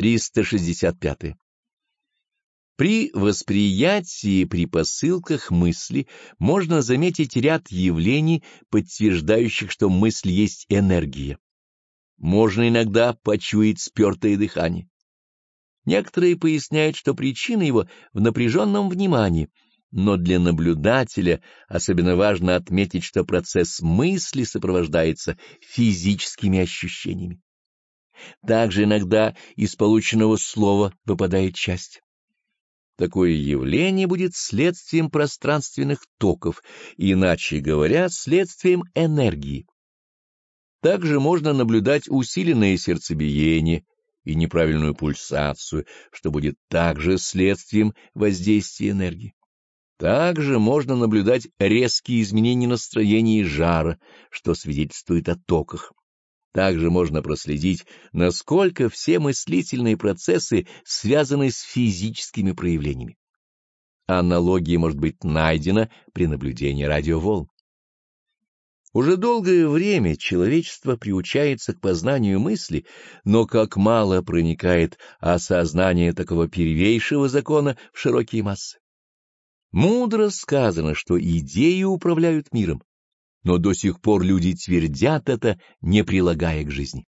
365. При восприятии, при посылках мысли можно заметить ряд явлений, подтверждающих, что мысль есть энергия. Можно иногда почуять спертое дыхание. Некоторые поясняют, что причина его в напряженном внимании, но для наблюдателя особенно важно отметить, что процесс мысли сопровождается физическими ощущениями. Также иногда из полученного слова выпадает часть. Такое явление будет следствием пространственных токов, иначе говоря, следствием энергии. Также можно наблюдать усиленное сердцебиение и неправильную пульсацию, что будет также следствием воздействия энергии. Также можно наблюдать резкие изменения настроения и жара, что свидетельствует о токах. Также можно проследить, насколько все мыслительные процессы связаны с физическими проявлениями. Аналогия может быть найдена при наблюдении радиоволн. Уже долгое время человечество приучается к познанию мысли, но как мало проникает осознание такого первейшего закона в широкие массы. Мудро сказано, что идеи управляют миром, но до сих пор люди твердят это, не прилагая к жизни.